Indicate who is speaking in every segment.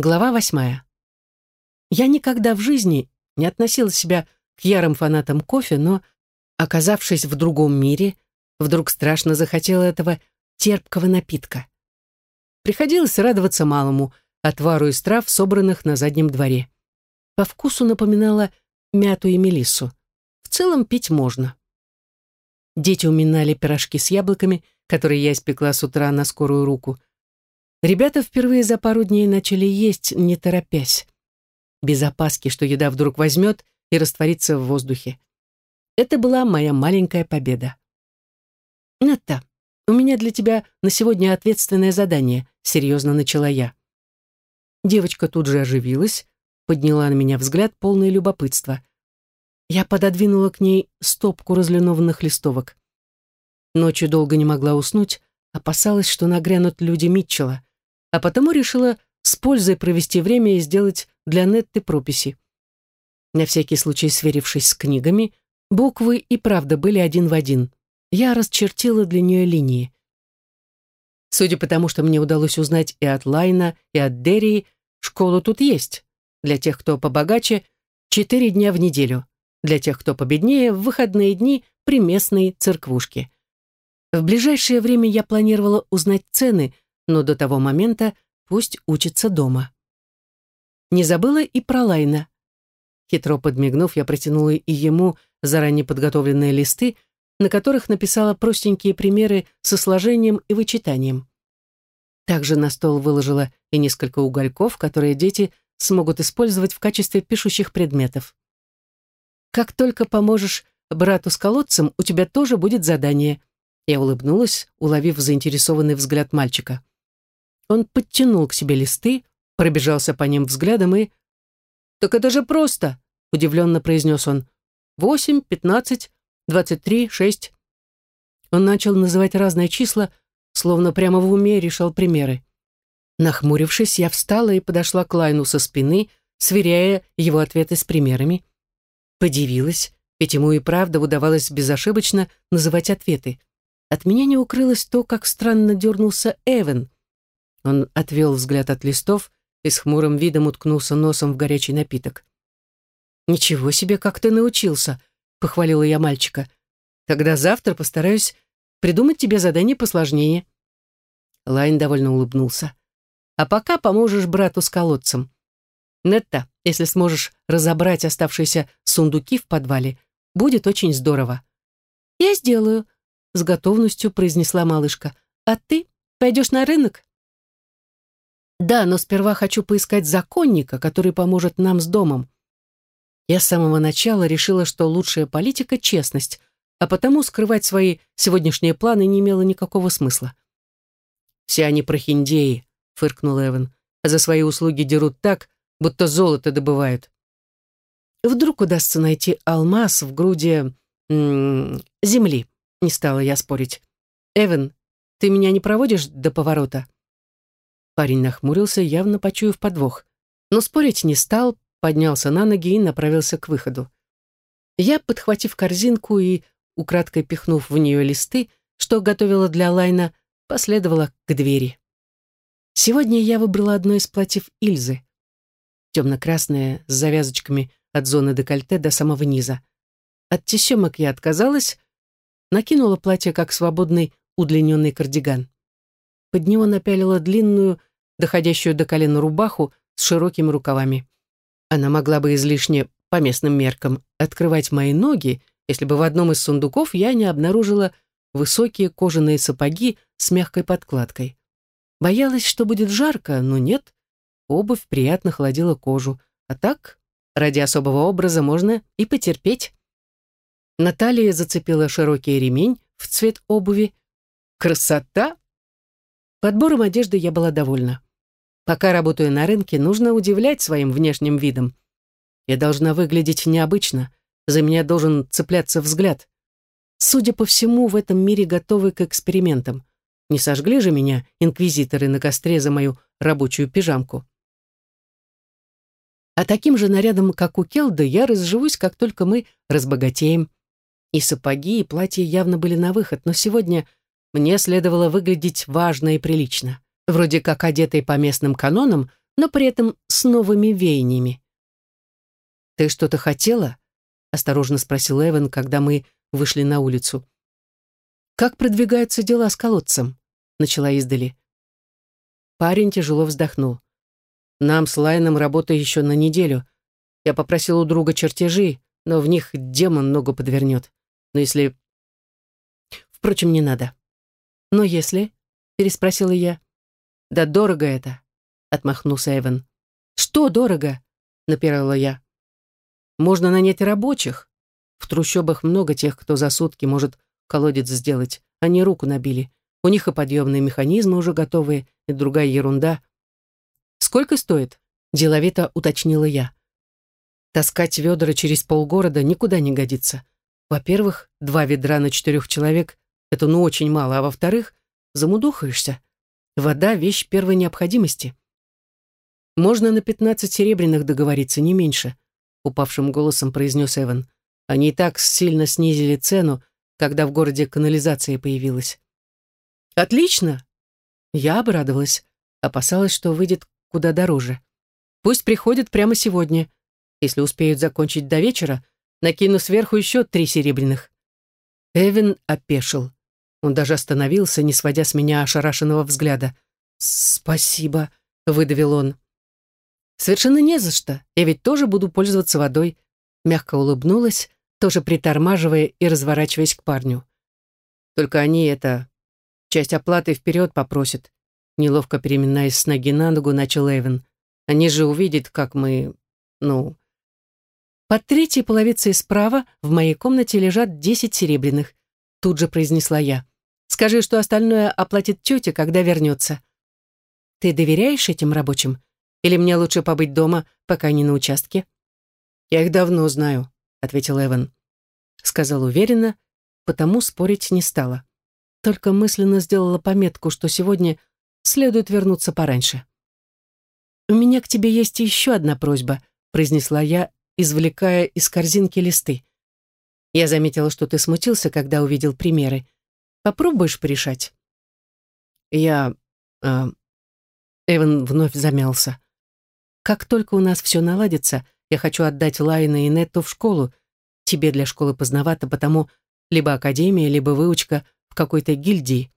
Speaker 1: Глава восьмая. Я никогда в жизни не относила себя к ярым фанатам кофе, но, оказавшись в другом мире, вдруг страшно захотела этого терпкого напитка. Приходилось радоваться малому, отвару из трав, собранных на заднем дворе. По вкусу напоминала мяту и мелиссу. В целом пить можно. Дети уминали пирожки с яблоками, которые я испекла с утра на скорую руку. Ребята впервые за пару дней начали есть, не торопясь. Без опаски, что еда вдруг возьмет и растворится в воздухе. Это была моя маленькая победа. «Нетта, у меня для тебя на сегодня ответственное задание», — серьезно начала я. Девочка тут же оживилась, подняла на меня взгляд, полное любопытства. Я пододвинула к ней стопку разлинованных листовок. Ночью долго не могла уснуть, опасалась, что нагрянут люди Митчелла а потому решила с пользой провести время и сделать для Нетты прописи. На всякий случай сверившись с книгами, буквы и правда были один в один. Я расчертила для нее линии. Судя по тому, что мне удалось узнать и от Лайна, и от Дерри, школа тут есть. Для тех, кто побогаче, четыре дня в неделю. Для тех, кто победнее, в выходные дни при местной церквушке. В ближайшее время я планировала узнать цены – но до того момента пусть учится дома. Не забыла и про Лайна. Хитро подмигнув, я протянула и ему заранее подготовленные листы, на которых написала простенькие примеры со сложением и вычитанием. Также на стол выложила и несколько угольков, которые дети смогут использовать в качестве пишущих предметов. Как только поможешь брату с колодцем, у тебя тоже будет задание. Я улыбнулась, уловив заинтересованный взгляд мальчика. Он подтянул к себе листы, пробежался по ним взглядом и... «Так это же просто!» — удивленно произнес он. «Восемь, пятнадцать, двадцать три, шесть...» Он начал называть разные числа, словно прямо в уме решал примеры. Нахмурившись, я встала и подошла к Лайну со спины, сверяя его ответы с примерами. Подивилась, ведь ему и правда удавалось безошибочно называть ответы. От меня не укрылось то, как странно дернулся Эван. Он отвел взгляд от листов и с хмурым видом уткнулся носом в горячий напиток. «Ничего себе, как ты научился!» — похвалила я мальчика. «Тогда завтра постараюсь придумать тебе задание посложнее». Лайн довольно улыбнулся. «А пока поможешь брату с колодцем. Нетта, если сможешь разобрать оставшиеся сундуки в подвале, будет очень здорово». «Я сделаю», — с готовностью произнесла малышка. «А ты пойдешь на рынок?» Да, но сперва хочу поискать законника, который поможет нам с домом. Я с самого начала решила, что лучшая политика — честность, а потому скрывать свои сегодняшние планы не имело никакого смысла. «Все они прохиндеи», — фыркнул Эван, «а за свои услуги дерут так, будто золото добывают». Вдруг удастся найти алмаз в груди м -м, земли, не стала я спорить. «Эван, ты меня не проводишь до поворота?» Парень нахмурился, явно почуяв подвох. Но спорить не стал, поднялся на ноги и направился к выходу. Я, подхватив корзинку и, украдкой пихнув в нее листы, что готовила для Лайна, последовала к двери. Сегодня я выбрала одно из платьев Ильзы. Темно-красное, с завязочками от зоны декольте до самого низа. От тесемок я отказалась, накинула платье как свободный удлиненный кардиган. Под него напялила длинную, доходящую до колена рубаху с широкими рукавами. Она могла бы излишне, по местным меркам, открывать мои ноги, если бы в одном из сундуков я не обнаружила высокие кожаные сапоги с мягкой подкладкой. Боялась, что будет жарко, но нет. Обувь приятно холодила кожу. А так, ради особого образа можно и потерпеть. Наталья зацепила широкий ремень в цвет обуви. Красота! Подбором одежды я была довольна. Пока работаю на рынке, нужно удивлять своим внешним видом. Я должна выглядеть необычно, за меня должен цепляться взгляд. Судя по всему, в этом мире готовы к экспериментам. Не сожгли же меня инквизиторы на костре за мою рабочую пижамку. А таким же нарядом, как у Келда, я разживусь, как только мы разбогатеем. И сапоги, и платья явно были на выход, но сегодня мне следовало выглядеть важно и прилично. Вроде как одетой по местным канонам, но при этом с новыми веяниями. «Ты что-то хотела?» — осторожно спросил Эван, когда мы вышли на улицу. «Как продвигаются дела с колодцем?» — начала издали. Парень тяжело вздохнул. «Нам с Лайном работа еще на неделю. Я попросил у друга чертежи, но в них демон ногу подвернет. Но если... Впрочем, не надо. Но если... Переспросила я. Да дорого это, отмахнулся Эван. Что дорого? Напирала я. Можно нанять рабочих. В трущобах много тех, кто за сутки может колодец сделать. Они руку набили. У них и подъемные механизмы уже готовые, и другая ерунда. Сколько стоит? Деловито уточнила я. Таскать ведра через полгорода никуда не годится. Во-первых, два ведра на четырех человек — это ну очень мало, а во-вторых, замудухаешься. Вода — вещь первой необходимости. Можно на пятнадцать серебряных договориться, не меньше, — упавшим голосом произнес Эван. Они и так сильно снизили цену, когда в городе канализация появилась. Отлично! Я обрадовалась, опасалась, что выйдет куда дороже. Пусть приходят прямо сегодня. Если успеют закончить до вечера, накину сверху еще три серебряных. Эвин опешил. Он даже остановился, не сводя с меня ошарашенного взгляда. «Спасибо», — выдавил он. «Совершенно не за что. Я ведь тоже буду пользоваться водой», — мягко улыбнулась, тоже притормаживая и разворачиваясь к парню. «Только они это... часть оплаты вперед попросят», неловко переминаясь с ноги на ногу, начал Эвен. «Они же увидят, как мы... ну...» Под третьей половицей справа в моей комнате лежат десять серебряных. Тут же произнесла я. Скажи, что остальное оплатит тетя, когда вернется. Ты доверяешь этим рабочим? Или мне лучше побыть дома, пока не на участке? Я их давно знаю, ответил Эван. Сказал уверенно, потому спорить не стала. Только мысленно сделала пометку, что сегодня следует вернуться пораньше. «У меня к тебе есть еще одна просьба», произнесла я извлекая из корзинки листы. «Я заметила, что ты смутился, когда увидел примеры. Попробуешь порешать?» «Я...» э, Эван вновь замялся. «Как только у нас все наладится, я хочу отдать Лайна и Нетту в школу. Тебе для школы поздновато, потому либо академия, либо выучка в какой-то гильдии».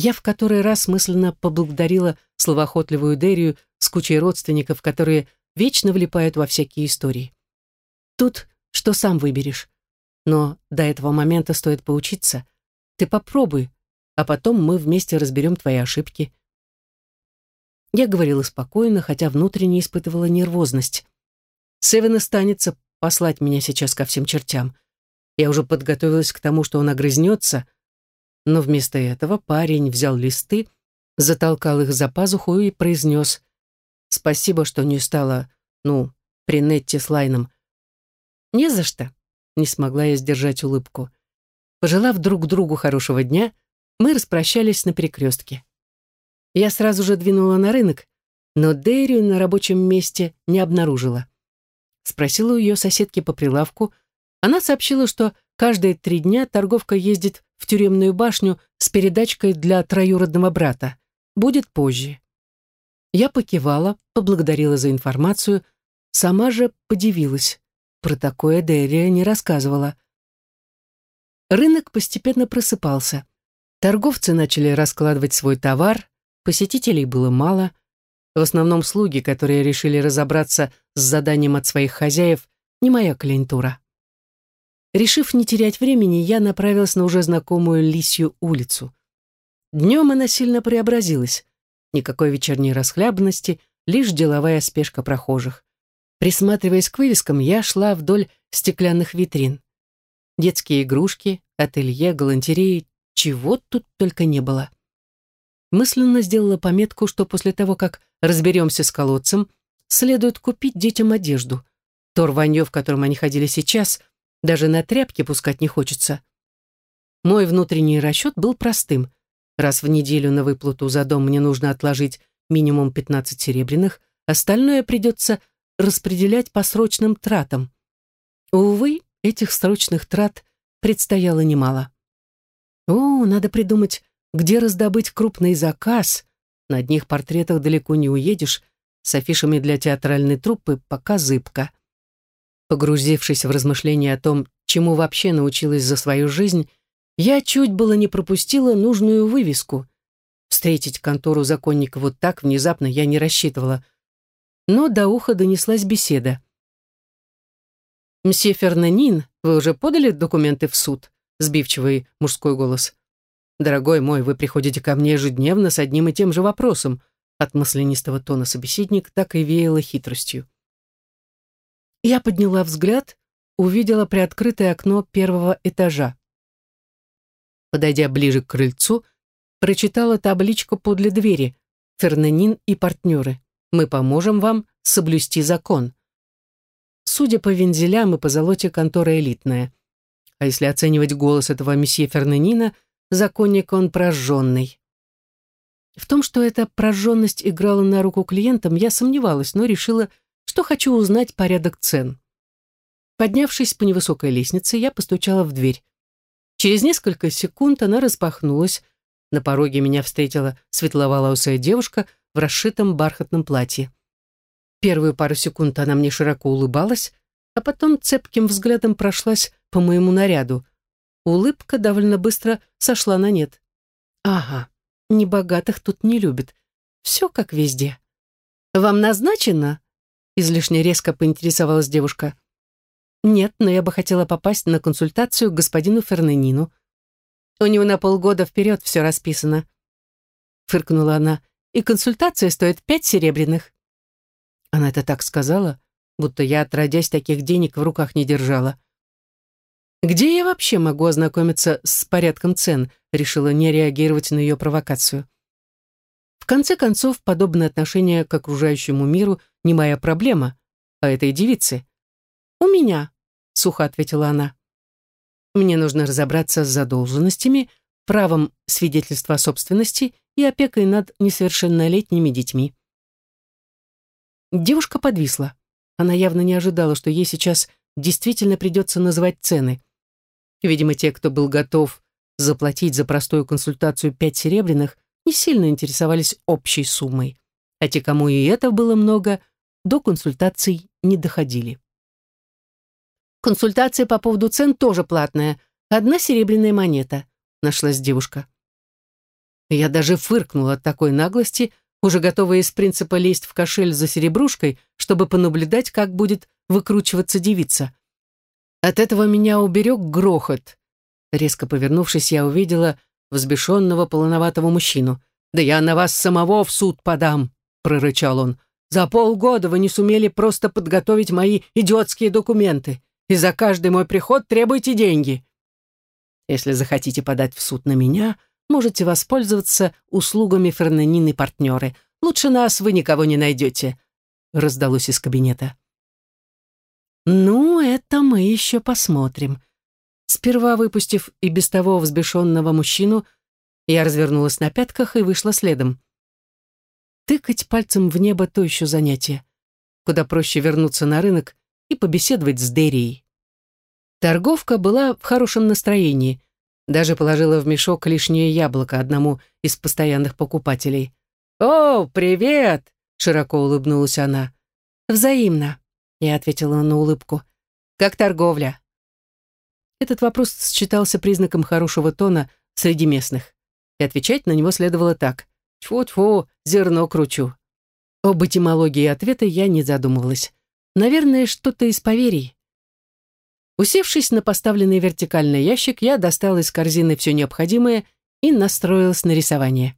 Speaker 1: Я в который раз мысленно поблагодарила словоохотливую Дерию с кучей родственников, которые вечно влипают во всякие истории. Тут что сам выберешь. Но до этого момента стоит поучиться. Ты попробуй, а потом мы вместе разберем твои ошибки. Я говорила спокойно, хотя внутренне испытывала нервозность. Севен останется послать меня сейчас ко всем чертям. Я уже подготовилась к тому, что он огрызнется, но вместо этого парень взял листы, затолкал их за пазуху и произнес Спасибо, что не стала, ну, при Нетте с Лайном. Не за что. Не смогла я сдержать улыбку. Пожелав друг другу хорошего дня, мы распрощались на перекрестке. Я сразу же двинула на рынок, но Дерию на рабочем месте не обнаружила. Спросила у ее соседки по прилавку. Она сообщила, что каждые три дня торговка ездит в тюремную башню с передачкой для троюродного брата. Будет позже. Я покивала, поблагодарила за информацию, сама же подивилась. Про такое Дерия не рассказывала. Рынок постепенно просыпался. Торговцы начали раскладывать свой товар, посетителей было мало. В основном слуги, которые решили разобраться с заданием от своих хозяев, не моя клиентура. Решив не терять времени, я направилась на уже знакомую Лисью улицу. Днем она сильно преобразилась. Никакой вечерней расхлябанности, лишь деловая спешка прохожих. Присматриваясь к вывескам, я шла вдоль стеклянных витрин. Детские игрушки, ателье, галантереи, чего тут только не было. Мысленно сделала пометку, что после того, как разберемся с колодцем, следует купить детям одежду. То рванье, в котором они ходили сейчас, даже на тряпки пускать не хочется. Мой внутренний расчет был простым. Раз в неделю на выплату за дом мне нужно отложить минимум 15 серебряных, остальное придется распределять по срочным тратам. Увы, этих срочных трат предстояло немало. О, надо придумать, где раздобыть крупный заказ. На одних портретах далеко не уедешь. с афишами для театральной труппы пока зыбко. Погрузившись в размышления о том, чему вообще научилась за свою жизнь, я чуть было не пропустила нужную вывеску. Встретить контору законника вот так внезапно я не рассчитывала. Но до уха донеслась беседа. «Мсье Фернанин, вы уже подали документы в суд?» Сбивчивый мужской голос. «Дорогой мой, вы приходите ко мне ежедневно с одним и тем же вопросом». От маслянистого тона собеседник так и веяло хитростью. Я подняла взгляд, увидела приоткрытое окно первого этажа. Подойдя ближе к крыльцу, прочитала табличку подле двери «Фернанин и партнеры. Мы поможем вам соблюсти закон». Судя по вензелям и по золоте, контора элитная. А если оценивать голос этого месье Фернанина, законник он прожженный. В том, что эта прожженность играла на руку клиентам, я сомневалась, но решила, что хочу узнать порядок цен. Поднявшись по невысокой лестнице, я постучала в дверь. Через несколько секунд она распахнулась. На пороге меня встретила светловолосая девушка в расшитом бархатном платье. Первую пару секунд она мне широко улыбалась, а потом цепким взглядом прошлась по моему наряду. Улыбка довольно быстро сошла на нет. «Ага, небогатых тут не любят. Все как везде». «Вам назначено?» Излишне резко поинтересовалась девушка. «Нет, но я бы хотела попасть на консультацию к господину Фернанину. У него на полгода вперед все расписано». Фыркнула она. «И консультация стоит пять серебряных». Она это так сказала, будто я, отродясь, таких денег в руках не держала. «Где я вообще могу ознакомиться с порядком цен?» решила не реагировать на ее провокацию. В конце концов, подобное отношение к окружающему миру не моя проблема, а этой девицы. «У меня», — сухо ответила она. «Мне нужно разобраться с задолженностями, правом свидетельства о собственности и опекой над несовершеннолетними детьми». Девушка подвисла. Она явно не ожидала, что ей сейчас действительно придется называть цены. Видимо, те, кто был готов заплатить за простую консультацию пять серебряных, не сильно интересовались общей суммой. А те, кому и это было много, до консультаций не доходили. Консультация по поводу цен тоже платная. Одна серебряная монета, нашлась девушка. Я даже фыркнула от такой наглости, уже готовая из принципа лезть в кошель за серебрушкой, чтобы понаблюдать, как будет выкручиваться девица. От этого меня уберег грохот. Резко повернувшись, я увидела взбешенного полноватого мужчину. «Да я на вас самого в суд подам!» — прорычал он. «За полгода вы не сумели просто подготовить мои идиотские документы и за каждый мой приход требуете деньги. Если захотите подать в суд на меня, можете воспользоваться услугами Фернанины партнеры. Лучше нас вы никого не найдете», — раздалось из кабинета. «Ну, это мы еще посмотрим». Сперва выпустив и без того взбешенного мужчину, я развернулась на пятках и вышла следом. Тыкать пальцем в небо — то еще занятие. Куда проще вернуться на рынок и побеседовать с Дерией. Торговка была в хорошем настроении, даже положила в мешок лишнее яблоко одному из постоянных покупателей. «О, привет!» — широко улыбнулась она. «Взаимно», — я ответила на улыбку. «Как торговля?» Этот вопрос считался признаком хорошего тона среди местных, и отвечать на него следовало так. «Тьфу-тьфу, зерно кручу». Об этимологии ответа я не задумывалась. Наверное, что-то из поверий. Усевшись на поставленный вертикальный ящик, я достала из корзины все необходимое и настроилась на рисование.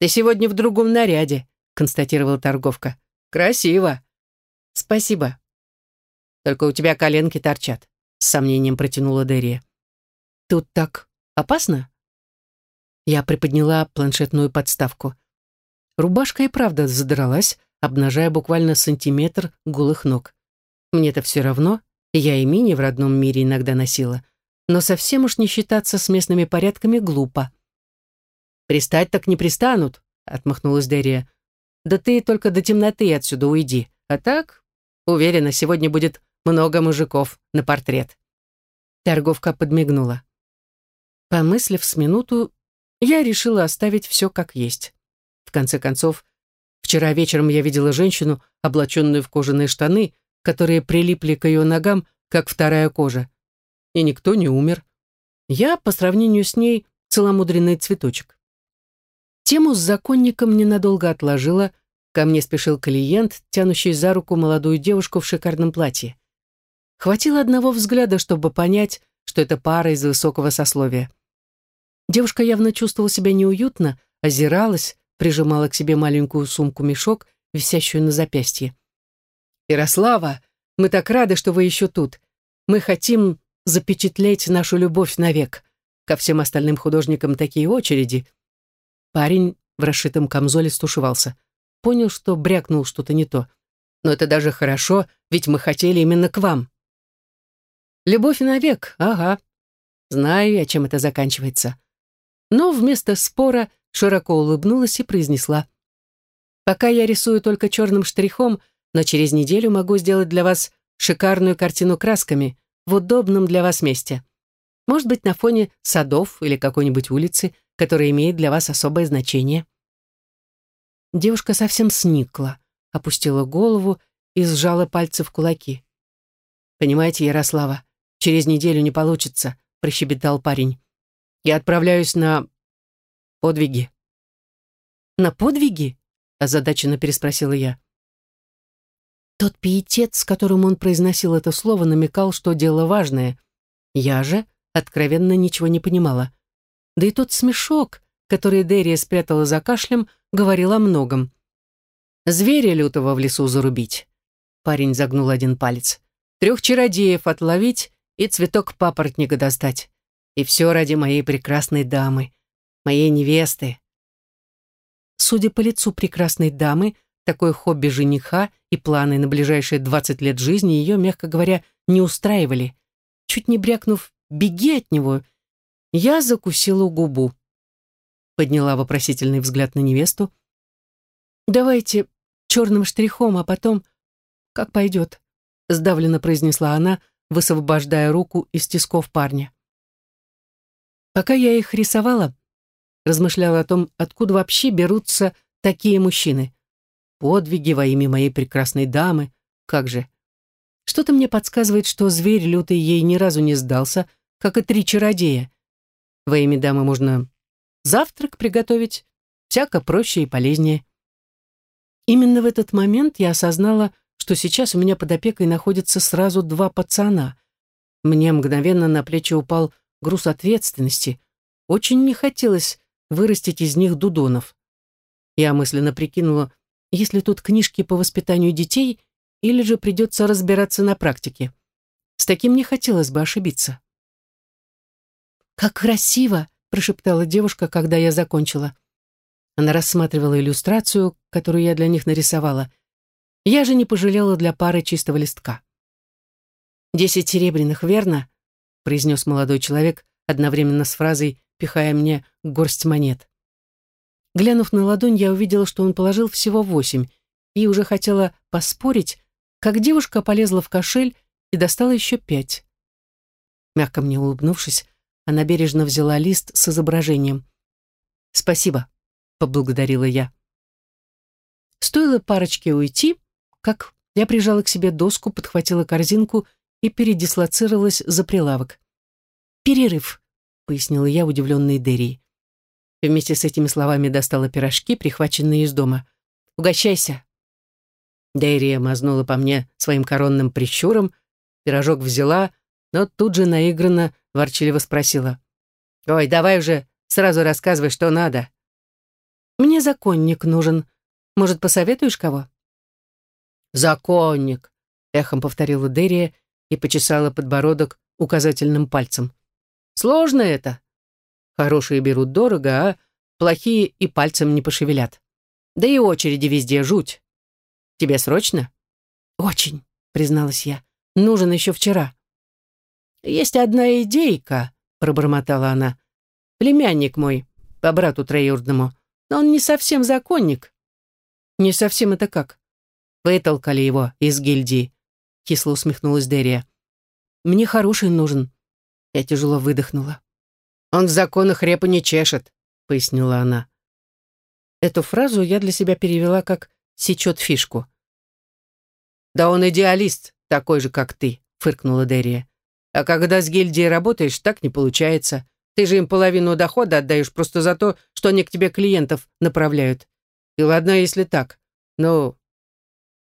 Speaker 1: «Ты сегодня в другом наряде», — констатировала торговка. «Красиво». «Спасибо». «Только у тебя коленки торчат», — с сомнением протянула Дерия. «Тут так опасно?» Я приподняла планшетную подставку. Рубашка и правда задралась, обнажая буквально сантиметр голых ног. Мне-то все равно, я и мини в родном мире иногда носила, но совсем уж не считаться с местными порядками глупо. «Пристать так не пристанут», — отмахнулась Дерия. «Да ты только до темноты отсюда уйди, а так, уверена, сегодня будет много мужиков на портрет». Торговка подмигнула. Помыслив с минуту, я решила оставить все как есть. В конце концов, Вчера вечером я видела женщину, облаченную в кожаные штаны, которые прилипли к ее ногам, как вторая кожа. И никто не умер. Я, по сравнению с ней, целомудренный цветочек. Тему с законником ненадолго отложила. Ко мне спешил клиент, тянущий за руку молодую девушку в шикарном платье. Хватило одного взгляда, чтобы понять, что это пара из высокого сословия. Девушка явно чувствовала себя неуютно, озиралась, прижимала к себе маленькую сумку-мешок, висящую на запястье. «Ярослава, мы так рады, что вы еще тут. Мы хотим запечатлеть нашу любовь навек. Ко всем остальным художникам такие очереди». Парень в расшитом камзоле стушевался. Понял, что брякнул что-то не то. «Но это даже хорошо, ведь мы хотели именно к вам». «Любовь навек, ага. Знаю я, чем это заканчивается». Но вместо спора широко улыбнулась и произнесла. «Пока я рисую только черным штрихом, но через неделю могу сделать для вас шикарную картину красками в удобном для вас месте. Может быть, на фоне садов или какой-нибудь улицы, которая имеет для вас особое значение». Девушка совсем сникла, опустила голову и сжала пальцы в кулаки. «Понимаете, Ярослава, через неделю не получится», — прощебетал парень. «Я отправляюсь на подвиги». «На подвиги?» — озадаченно переспросила я. Тот пиетет, с которым он произносил это слово, намекал, что дело важное. Я же откровенно ничего не понимала. Да и тот смешок, который Дерия спрятала за кашлем, говорил о многом. «Зверя лютого в лесу зарубить». Парень загнул один палец. «Трех чародеев отловить и цветок папоротника достать. И все ради моей прекрасной дамы, моей невесты». Судя по лицу прекрасной дамы, такое хобби жениха и планы на ближайшие 20 лет жизни ее, мягко говоря, не устраивали. Чуть не брякнув «беги от него», я закусила губу. Подняла вопросительный взгляд на невесту. «Давайте черным штрихом, а потом как пойдет», сдавленно произнесла она, высвобождая руку из тисков парня. Пока я их рисовала, размышляла о том, откуда вообще берутся такие мужчины подвиги во имя моей прекрасной дамы. Как же? Что-то мне подсказывает, что зверь лютый ей ни разу не сдался, как и три чародея. Во имя дамы можно завтрак приготовить, всяко проще и полезнее. Именно в этот момент я осознала, что сейчас у меня под опекой находятся сразу два пацана. Мне мгновенно на плечи упал груз ответственности. Очень не хотелось вырастить из них дудонов. Я мысленно прикинула, если тут книжки по воспитанию детей, или же придется разбираться на практике. С таким не хотелось бы ошибиться. «Как красиво!» — прошептала девушка, когда я закончила. Она рассматривала иллюстрацию, которую я для них нарисовала. Я же не пожалела для пары чистого листка. «Десять серебряных, верно?» — произнес молодой человек одновременно с фразой, пихая мне горсть монет. Глянув на ладонь, я увидела, что он положил всего восемь, и уже хотела поспорить, как девушка полезла в кошель и достала еще пять. Мягко мне улыбнувшись, она бережно взяла лист с изображением. «Спасибо», — поблагодарила я. Стоило парочке уйти, как я прижала к себе доску, подхватила корзинку и передислоцировалась за прилавок. «Перерыв», — пояснила я, удивленной Дерри. Вместе с этими словами достала пирожки, прихваченные из дома. «Угощайся!» Дейрия мазнула по мне своим коронным прищуром, пирожок взяла, но тут же наигранно ворчливо спросила. «Ой, давай уже сразу рассказывай, что надо». «Мне законник нужен. Может, посоветуешь кого?» «Законник», — эхом повторила Дерия и почесала подбородок указательным пальцем. «Сложно это. Хорошие берут дорого, а плохие и пальцем не пошевелят. Да и очереди везде жуть. Тебе срочно? Очень, призналась я. Нужен еще вчера. Есть одна идейка, пробормотала она. Племянник мой, по брату троюродному, но он не совсем законник. Не совсем это как? Вытолкали его из гильдии, кисло усмехнулась Дерия. Мне хороший нужен. Я тяжело выдохнула. «Он в законах репу не чешет», — пояснила она. Эту фразу я для себя перевела как сечет фишку. «Да он идеалист, такой же, как ты», — фыркнула Дерия. «А когда с гильдией работаешь, так не получается. Ты же им половину дохода отдаешь просто за то, что они к тебе клиентов направляют. И ладно, если так. Но...»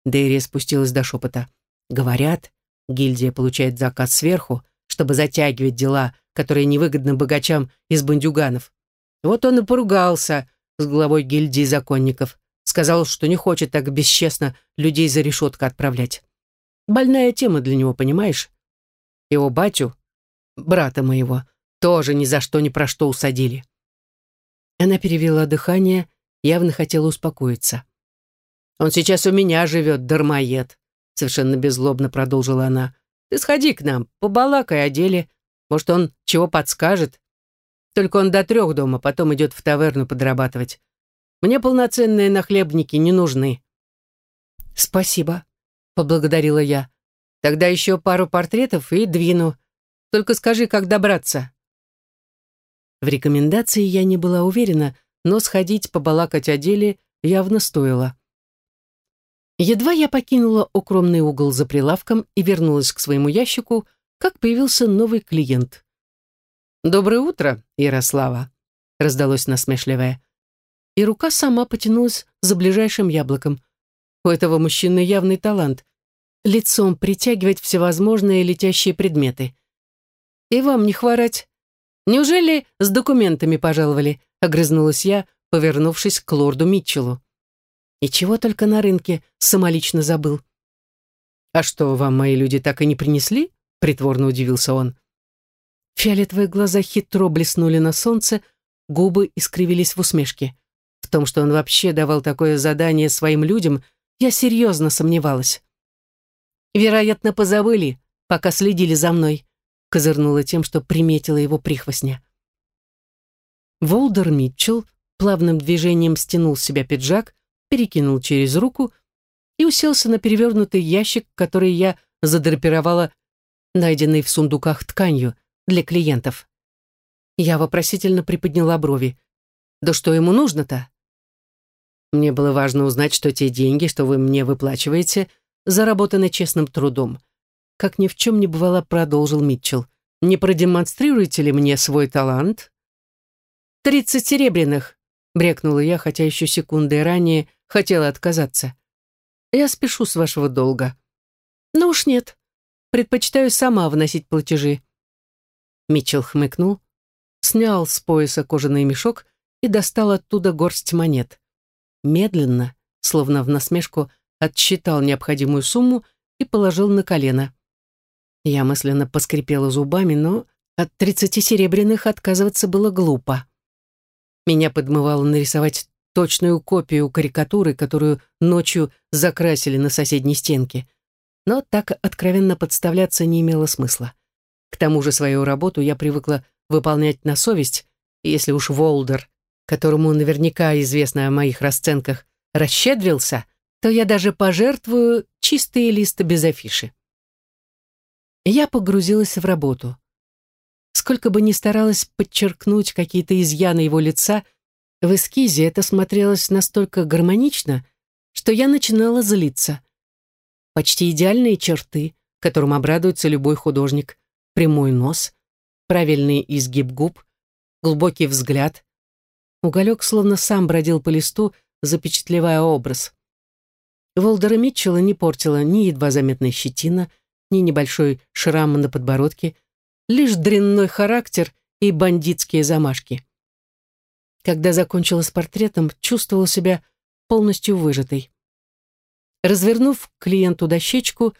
Speaker 1: Дерия спустилась до шепота. «Говорят, гильдия получает заказ сверху, чтобы затягивать дела, которые невыгодны богачам из бандюганов. Вот он и поругался с главой гильдии законников. Сказал, что не хочет так бесчестно людей за решетку отправлять. Больная тема для него, понимаешь? Его батю, брата моего, тоже ни за что ни про что усадили. Она перевела дыхание, явно хотела успокоиться. «Он сейчас у меня живет, дармоед», — совершенно беззлобно продолжила она. «Ты сходи к нам, побалакай о деле. Может, он чего подскажет. Только он до трех дома, потом идет в таверну подрабатывать. Мне полноценные нахлебники не нужны». «Спасибо», — поблагодарила я. «Тогда еще пару портретов и двину. Только скажи, как добраться». В рекомендации я не была уверена, но сходить побалакать о деле явно стоило. Едва я покинула укромный угол за прилавком и вернулась к своему ящику, как появился новый клиент. «Доброе утро, Ярослава», — раздалось насмешливое. И рука сама потянулась за ближайшим яблоком. У этого мужчины явный талант — лицом притягивать всевозможные летящие предметы. «И вам не хворать. Неужели с документами пожаловали?» — огрызнулась я, повернувшись к лорду Митчеллу. «И чего только на рынке самолично забыл». «А что, вам мои люди так и не принесли?» — притворно удивился он. Фиолетовые глаза хитро блеснули на солнце, губы искривились в усмешке. В том, что он вообще давал такое задание своим людям, я серьезно сомневалась. «Вероятно, позабыли, пока следили за мной», козырнула тем, что приметила его прихвостня. Волдер Митчелл плавным движением стянул с себя пиджак, перекинул через руку и уселся на перевернутый ящик, который я задрапировала найденной в сундуках тканью для клиентов. Я вопросительно приподняла брови. «Да что ему нужно-то?» Мне было важно узнать, что те деньги, что вы мне выплачиваете, заработаны честным трудом. Как ни в чем не бывало, продолжил Митчелл. Не продемонстрируете ли мне свой талант? «Тридцать серебряных», — брекнула я, хотя еще секунды ранее хотела отказаться. «Я спешу с вашего долга». «Ну уж нет. Предпочитаю сама вносить платежи». Митчелл хмыкнул, снял с пояса кожаный мешок и достал оттуда горсть монет. Медленно, словно в насмешку, отсчитал необходимую сумму и положил на колено. Я мысленно поскрипела зубами, но от тридцати серебряных отказываться было глупо. Меня подмывало нарисовать точную копию карикатуры, которую ночью закрасили на соседней стенке. Но так откровенно подставляться не имело смысла. К тому же свою работу я привыкла выполнять на совесть, если уж Волдер, которому наверняка известно о моих расценках, расщедрился, то я даже пожертвую чистые листы без афиши. Я погрузилась в работу. Сколько бы ни старалась подчеркнуть какие-то изъяны его лица, в эскизе это смотрелось настолько гармонично, что я начинала злиться. Почти идеальные черты, которым обрадуется любой художник, прямой нос, правильный изгиб губ, глубокий взгляд. Уголек словно сам бродил по листу, запечатлевая образ. Волдера Митчелла не портила ни едва заметная щетина, ни небольшой шрам на подбородке, лишь дрянной характер и бандитские замашки. Когда закончила с портретом, чувствовала себя полностью выжатой. Развернув клиенту дощечку,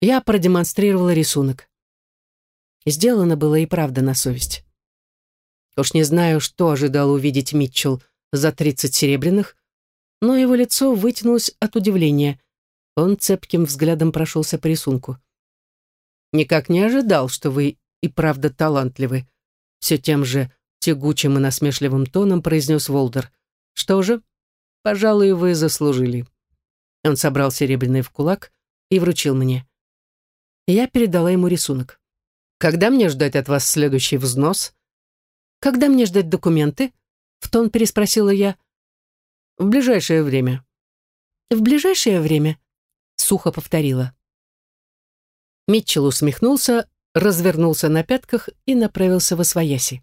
Speaker 1: я продемонстрировала рисунок. Сделано было и правда на совесть. Уж не знаю, что ожидал увидеть Митчелл за тридцать серебряных, но его лицо вытянулось от удивления. Он цепким взглядом прошелся по рисунку. «Никак не ожидал, что вы и правда талантливы», все тем же тягучим и насмешливым тоном произнес Волдер. «Что же, пожалуй, вы заслужили». Он собрал серебряный в кулак и вручил мне. Я передала ему рисунок. Когда мне ждать от вас следующий взнос? Когда мне ждать документы? В тон переспросила я. В ближайшее время. «В ближайшее время», — сухо повторила. Митчелл усмехнулся, развернулся на пятках и направился во свояси.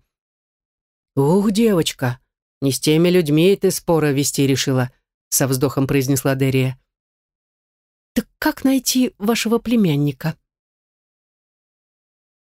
Speaker 1: «Ух, девочка, не с теми людьми ты спора вести решила», со вздохом произнесла Дерия. «Так как найти вашего племянника?»